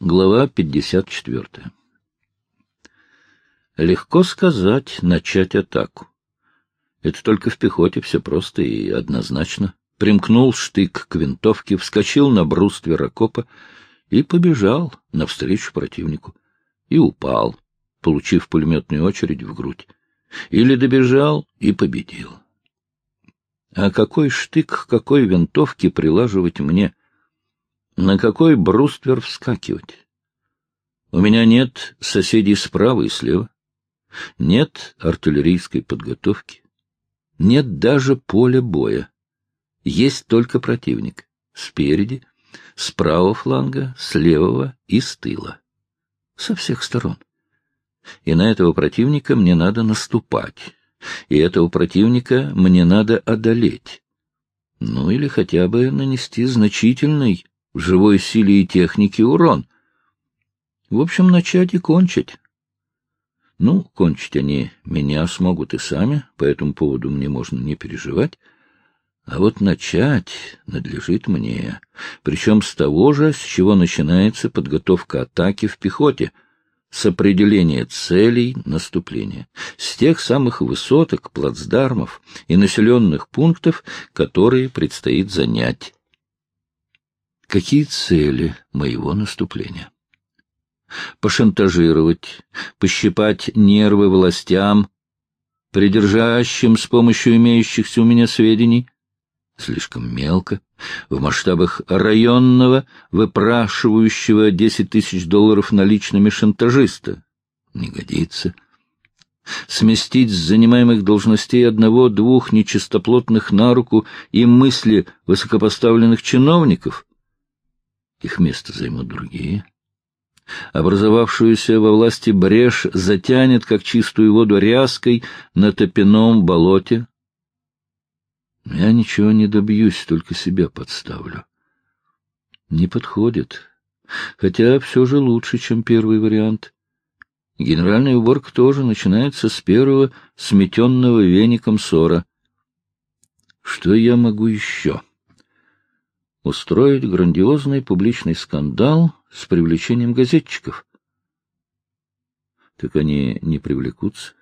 Глава 54. Легко сказать начать атаку. Это только в пехоте все просто и однозначно. Примкнул штык к винтовке, вскочил на бруствер окопа и побежал навстречу противнику. И упал, получив пулеметную очередь в грудь. Или добежал и победил. А какой штык к какой винтовке прилаживать мне? На какой бруствер вскакивать? У меня нет соседей справа и слева. Нет артиллерийской подготовки. Нет даже поля боя. Есть только противник. Спереди, с правого фланга, с левого и с тыла. Со всех сторон. И на этого противника мне надо наступать. И этого противника мне надо одолеть. Ну или хотя бы нанести значительный живой силе и технике урон. В общем, начать и кончить. Ну, кончить они меня смогут и сами, по этому поводу мне можно не переживать. А вот начать надлежит мне, причем с того же, с чего начинается подготовка атаки в пехоте, с определения целей наступления, с тех самых высоток, плацдармов и населенных пунктов, которые предстоит занять. Какие цели моего наступления? Пошантажировать, пощипать нервы властям, придержащим с помощью имеющихся у меня сведений, слишком мелко, в масштабах районного, выпрашивающего десять тысяч долларов наличными шантажиста. Не годится. Сместить с занимаемых должностей одного-двух нечистоплотных на руку и мысли высокопоставленных чиновников — их место займут другие. Образовавшуюся во власти брешь затянет, как чистую воду ряской, на топяном болоте. Я ничего не добьюсь, только себя подставлю. Не подходит. Хотя все же лучше, чем первый вариант. Генеральная уборка тоже начинается с первого сметенного веником ссора. Что я могу еще? — устроить грандиозный публичный скандал с привлечением газетчиков. Так они не привлекутся.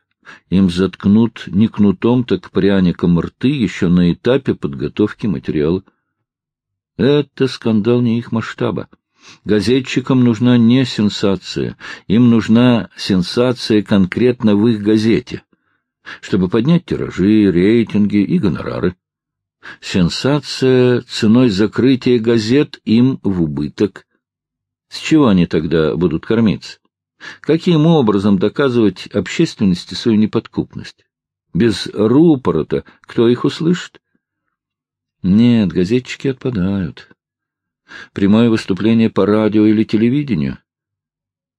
Им заткнут не кнутом, так пряником рты еще на этапе подготовки материала. Это скандал не их масштаба. Газетчикам нужна не сенсация, им нужна сенсация конкретно в их газете, чтобы поднять тиражи, рейтинги и гонорары. Сенсация ценой закрытия газет им в убыток. С чего они тогда будут кормиться? Каким образом доказывать общественности свою неподкупность? Без рупора-то кто их услышит? Нет, газетчики отпадают. Прямое выступление по радио или телевидению?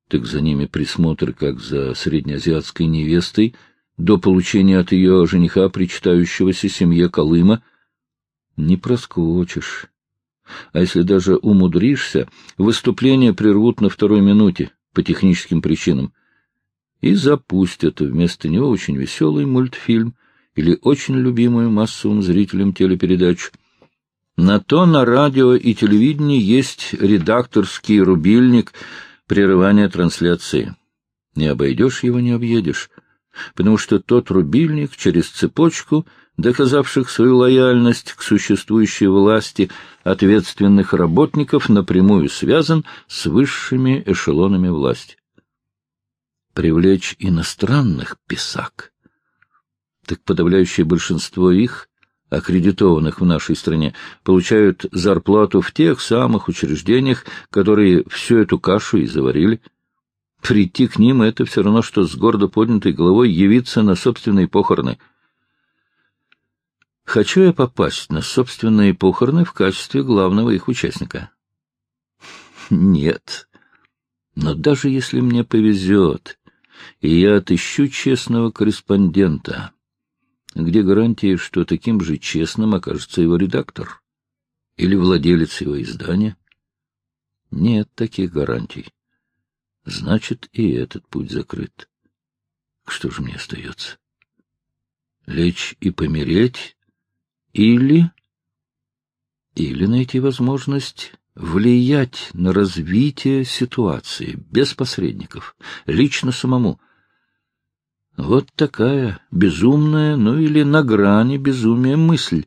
Так за ними присмотр, как за среднеазиатской невестой, до получения от ее жениха, причитающегося семье Колыма, не проскочишь. А если даже умудришься, выступление прервут на второй минуте по техническим причинам и запустят вместо него очень веселый мультфильм или очень любимую массовым зрителям телепередачу. На то на радио и телевидении есть редакторский рубильник прерывания трансляции. Не обойдешь его, не объедешь, потому что тот рубильник через цепочку — доказавших свою лояльность к существующей власти ответственных работников, напрямую связан с высшими эшелонами власти. Привлечь иностранных писак. Так подавляющее большинство их, аккредитованных в нашей стране, получают зарплату в тех самых учреждениях, которые всю эту кашу и заварили. Прийти к ним — это все равно, что с гордо поднятой головой явиться на собственные похороны — Хочу я попасть на собственные похороны в качестве главного их участника? Нет. Но даже если мне повезет, и я отыщу честного корреспондента, где гарантии, что таким же честным окажется его редактор или владелец его издания? Нет таких гарантий. Значит, и этот путь закрыт. Что же мне остается? Лечь и помереть или... Или найти возможность влиять на развитие ситуации без посредников, лично самому. Вот такая безумная, ну или на грани безумия мысль.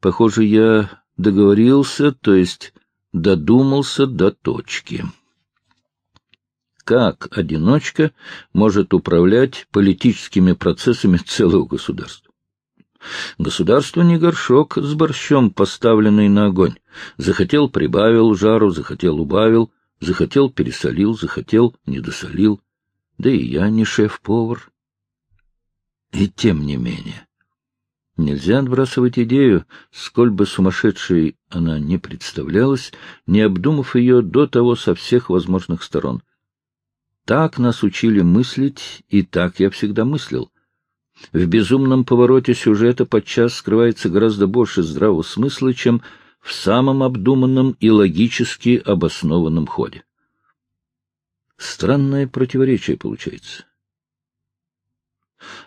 Похоже, я договорился, то есть додумался до точки. Как одиночка может управлять политическими процессами целого государства? Государство не горшок с борщом, поставленный на огонь. Захотел — прибавил жару, захотел — убавил, захотел — пересолил, захотел — недосолил. Да и я не шеф-повар. И тем не менее. Нельзя отбрасывать идею, сколь бы сумасшедшей она не представлялась, не обдумав ее до того со всех возможных сторон. Так нас учили мыслить, и так я всегда мыслил. В безумном повороте сюжета подчас скрывается гораздо больше здравого смысла, чем в самом обдуманном и логически обоснованном ходе. Странное противоречие получается.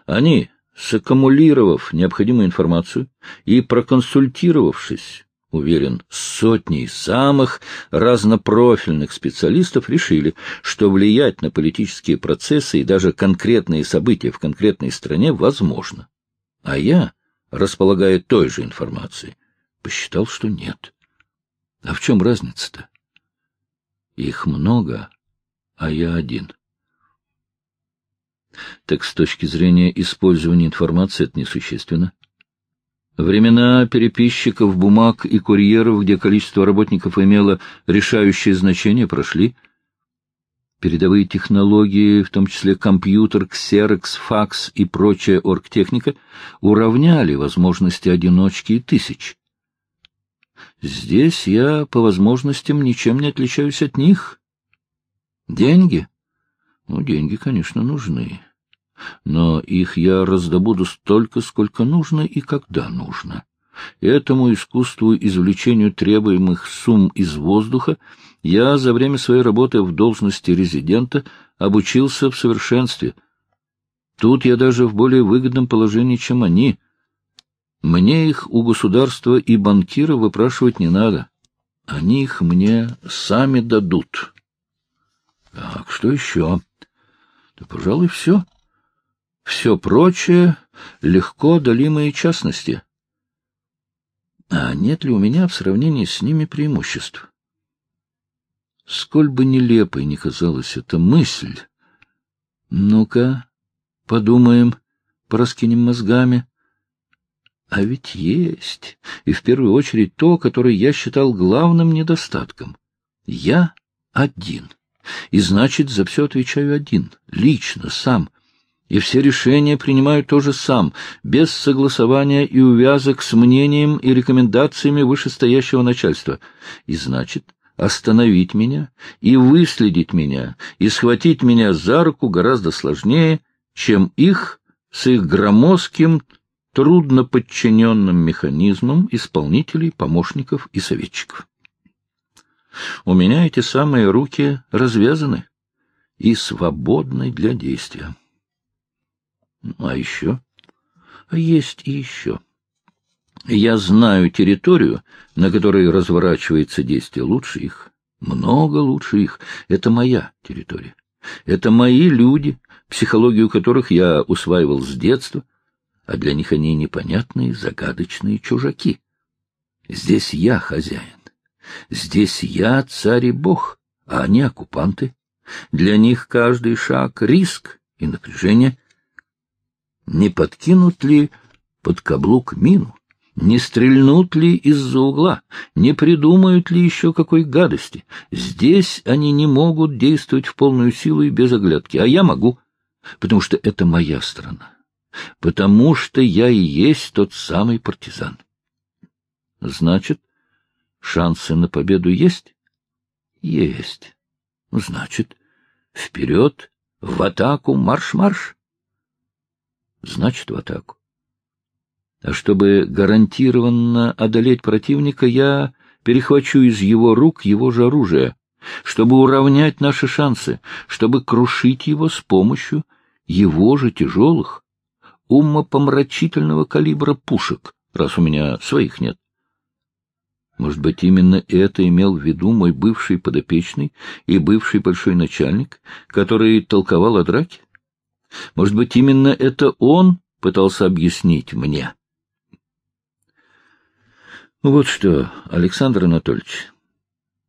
Они, саккумулировав необходимую информацию и проконсультировавшись, уверен, с сотней самых разнопрофильных специалистов, решили, что влиять на политические процессы и даже конкретные события в конкретной стране возможно. А я, располагая той же информацией, посчитал, что нет. А в чем разница-то? Их много, а я один. Так с точки зрения использования информации это несущественно. Времена переписчиков, бумаг и курьеров, где количество работников имело решающее значение, прошли. Передовые технологии, в том числе компьютер, ксерокс, факс и прочая оргтехника, уравняли возможности одиночки и тысяч. Здесь я, по возможностям, ничем не отличаюсь от них. Деньги? Ну, деньги, конечно, нужны но их я раздобуду столько, сколько нужно и когда нужно. Этому искусству извлечению требуемых сумм из воздуха я за время своей работы в должности резидента обучился в совершенстве. Тут я даже в более выгодном положении, чем они. Мне их у государства и банкира выпрашивать не надо. Они их мне сами дадут. Так, что еще? Да, пожалуй, все. Все прочее — легко долимые частности. А нет ли у меня в сравнении с ними преимуществ? Сколь бы нелепой ни казалась эта мысль. Ну-ка, подумаем, пораскинем мозгами. А ведь есть, и в первую очередь то, которое я считал главным недостатком. Я один, и значит, за все отвечаю один, лично, сам — и все решения принимаю тоже сам, без согласования и увязок с мнением и рекомендациями вышестоящего начальства. И значит, остановить меня и выследить меня, и схватить меня за руку гораздо сложнее, чем их с их громоздким, трудно подчиненным механизмом исполнителей, помощников и советчиков. У меня эти самые руки развязаны и свободны для действия. Ну, а еще? Есть и еще. Я знаю территорию, на которой разворачивается действие лучше их. Много лучше их. Это моя территория. Это мои люди, психологию которых я усваивал с детства, а для них они непонятные, загадочные чужаки. Здесь я хозяин. Здесь я царь и бог, а они оккупанты. Для них каждый шаг — риск и напряжение — не подкинут ли под каблук мину, не стрельнут ли из-за угла, не придумают ли еще какой гадости. Здесь они не могут действовать в полную силу и без оглядки, а я могу, потому что это моя страна, потому что я и есть тот самый партизан. Значит, шансы на победу есть? Есть. Значит, вперед, в атаку, марш-марш значит в атаку. А чтобы гарантированно одолеть противника, я перехвачу из его рук его же оружие, чтобы уравнять наши шансы, чтобы крушить его с помощью его же тяжелых, умопомрачительного калибра пушек, раз у меня своих нет. Может быть, именно это имел в виду мой бывший подопечный и бывший большой начальник, который толковал о драке? Может быть, именно это он пытался объяснить мне? Вот что, Александр Анатольевич,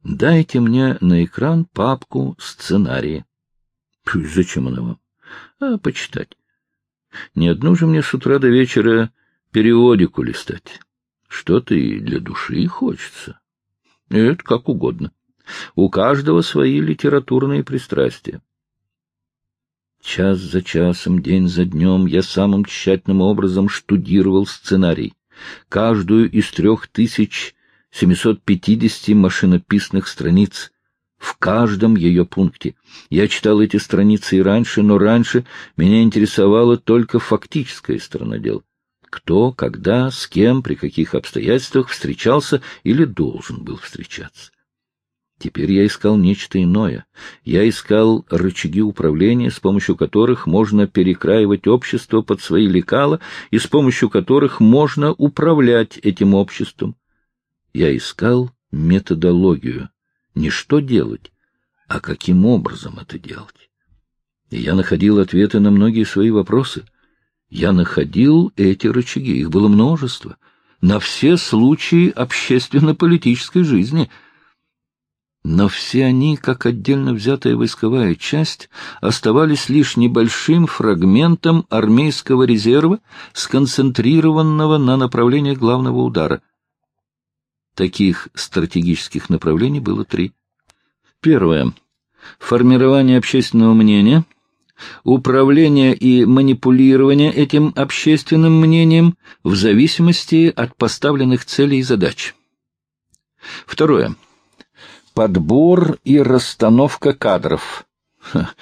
дайте мне на экран папку сценария. Зачем она вам? А, почитать. Не одну же мне с утра до вечера периодику листать. Что-то и для души хочется. Это как угодно. У каждого свои литературные пристрастия. Час за часом, день за днем я самым тщательным образом штудировал сценарий. Каждую из трех тысяч семисот пятидесяти машинописных страниц в каждом ее пункте. Я читал эти страницы и раньше, но раньше меня интересовала только фактическая сторона дела. Кто, когда, с кем, при каких обстоятельствах встречался или должен был встречаться. Теперь я искал нечто иное. Я искал рычаги управления, с помощью которых можно перекраивать общество под свои лекала и с помощью которых можно управлять этим обществом. Я искал методологию. Не что делать, а каким образом это делать. И я находил ответы на многие свои вопросы. Я находил эти рычаги, их было множество, на все случаи общественно-политической жизни — но все они, как отдельно взятая войсковая часть, оставались лишь небольшим фрагментом армейского резерва, сконцентрированного на направлении главного удара. Таких стратегических направлений было три. Первое. Формирование общественного мнения, управление и манипулирование этим общественным мнением в зависимости от поставленных целей и задач. Второе подбор и расстановка кадров. Ха,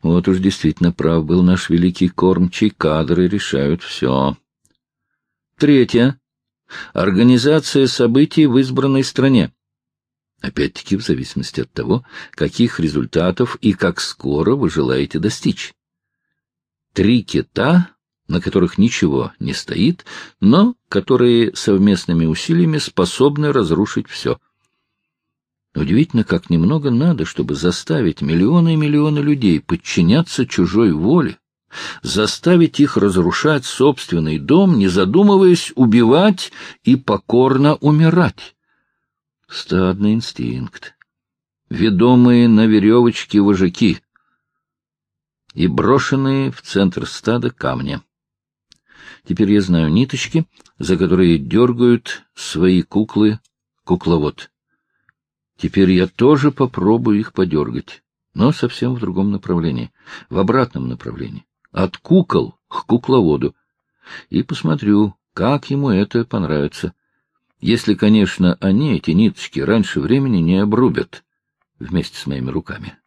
вот уж действительно прав был наш великий кормчий, кадры решают все. Третье. Организация событий в избранной стране. Опять-таки в зависимости от того, каких результатов и как скоро вы желаете достичь. Три кита, на которых ничего не стоит, но которые совместными усилиями способны разрушить все — Удивительно, как немного надо, чтобы заставить миллионы и миллионы людей подчиняться чужой воле, заставить их разрушать собственный дом, не задумываясь убивать и покорно умирать. Стадный инстинкт. Ведомые на веревочке вожаки и брошенные в центр стада камня. Теперь я знаю ниточки, за которые дергают свои куклы кукловод. Теперь я тоже попробую их подергать, но совсем в другом направлении, в обратном направлении, от кукол к кукловоду, и посмотрю, как ему это понравится. Если, конечно, они, эти ниточки, раньше времени не обрубят вместе с моими руками.